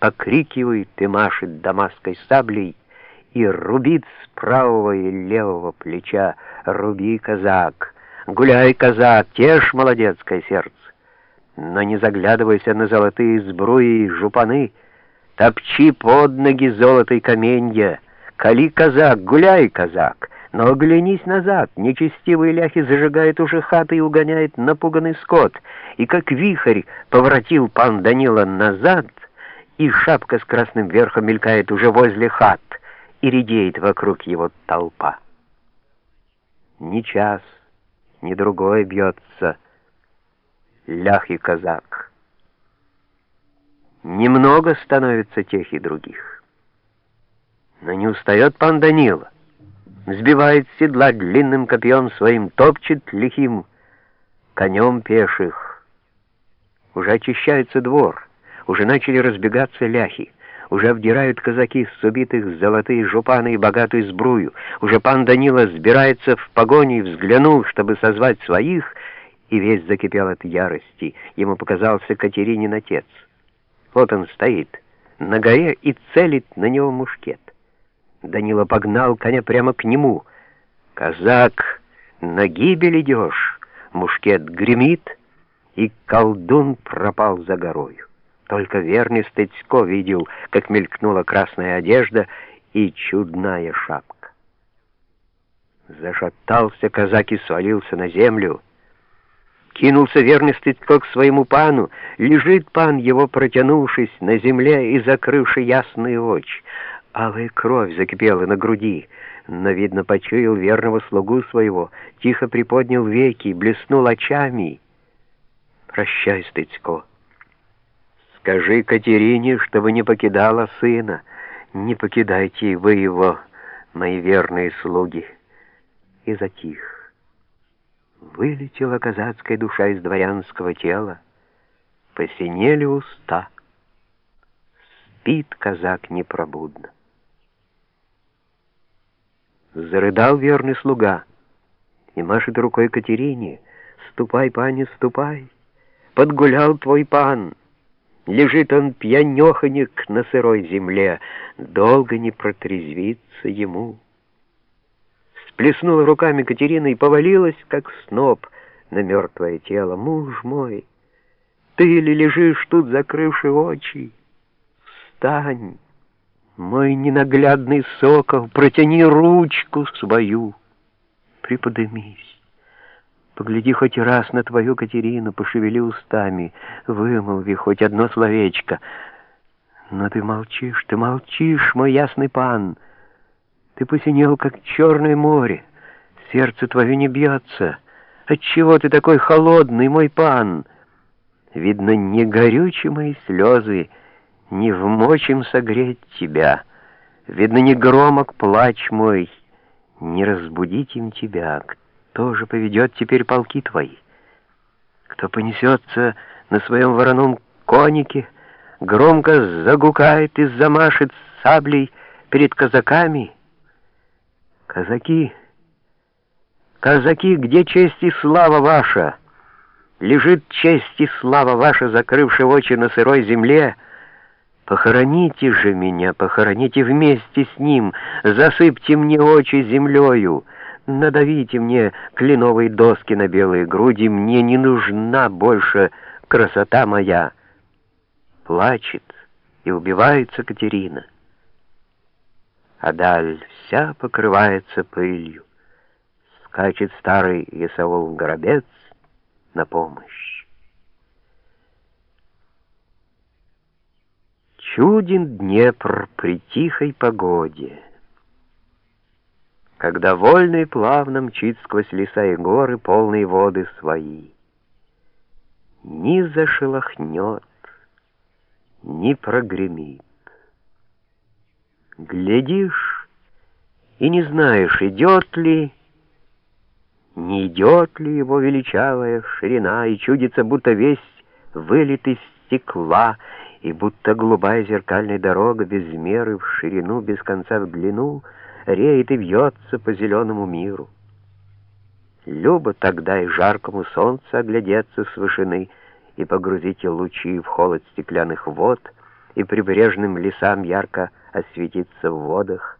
покрикивает и машет дамасской саблей, и рубит с правого и левого плеча. Руби, казак, гуляй, казак, тешь молодецкое сердце. Но не заглядывайся на золотые сбруи и жупаны, топчи под ноги золотой каменья, кали, казак, гуляй, казак, но оглянись назад, нечестивые ляхи зажигают уже хаты и угоняет напуганный скот, и как вихрь поворотил пан Данила назад, и шапка с красным верхом мелькает уже возле хат, и редеет вокруг его толпа. Ни час, ни другой бьется лях и казак. Немного становится тех и других. Но не устает пан Данила сбивает седла длинным копьем своим, топчет лихим конем пеших. Уже очищается двор, уже начали разбегаться ляхи, уже обдирают казаки с убитых золотые жупаны и богатую сбрую, уже пан Данила сбирается в погоне и взглянул, чтобы созвать своих, и весь закипел от ярости. Ему показался Катеринин отец. Вот он стоит на горе и целит на него мушкет. Данила погнал коня прямо к нему. «Казак, на гибель идешь!» Мушкет гремит, и колдун пропал за горою. Только верный Стыцко видел, как мелькнула красная одежда и чудная шапка. Зашатался казак и свалился на землю. Кинулся верный Стыцко к своему пану. Лежит пан его, протянувшись на земле и закрывший ясные очи. Алая кровь закипела на груди, но, видно, почуял верного слугу своего, тихо приподнял веки, блеснул очами. «Прощай, Стыцко. Скажи Катерине, чтобы не покидала сына. Не покидайте вы его, мои верные слуги». И затих. Вылетела казацкая душа из дворянского тела, посинели уста. Спит казак непробудно. Зарыдал верный слуга и машет рукой Катерине. «Ступай, пани, ступай! Подгулял твой пан!» Лежит он пьянеханик на сырой земле, Долго не протрезвиться ему. Сплеснула руками Катерина и повалилась, как сноп, на мертвое тело. «Муж мой, ты ли лежишь тут, закрывши очи? Встань!» Мой ненаглядный сокол, протяни ручку свою, приподымись. Погляди хоть раз на твою Катерину, пошевели устами, вымолви хоть одно словечко. Но ты молчишь, ты молчишь, мой ясный пан. Ты посинел, как черное море, сердце твое не бьется. Отчего ты такой холодный, мой пан? Видно, не горючи мои слезы, не вмочим согреть тебя. Видно, не громок плач мой, не разбудить им тебя. Кто же поведет теперь полки твои? Кто понесется на своем вороном конике, громко загукает и замашет саблей перед казаками? Казаки, казаки, где честь и слава ваша? Лежит честь и слава ваша, закрывши очи на сырой земле, — Похороните же меня, похороните вместе с ним, засыпьте мне очи землею, надавите мне кленовые доски на белые груди, мне не нужна больше красота моя. Плачет и убивается Катерина. А даль вся покрывается пылью. Скачет старый Исаул Горобец на помощь. Чуден Днепр при тихой погоде. Когда вольно и плавно мчит сквозь леса и горы полные воды свои. Ни зашелохнет, ни прогремит. Глядишь и не знаешь, идет ли, не идет ли его величавая ширина, и чудится, будто весь вылет из стекла, и будто голубая зеркальная дорога без меры в ширину, без конца в длину, реет и вьется по зеленому миру. Любо тогда и жаркому солнцу оглядеться с вышины и погрузить лучи в холод стеклянных вод, и прибрежным лесам ярко осветиться в водах.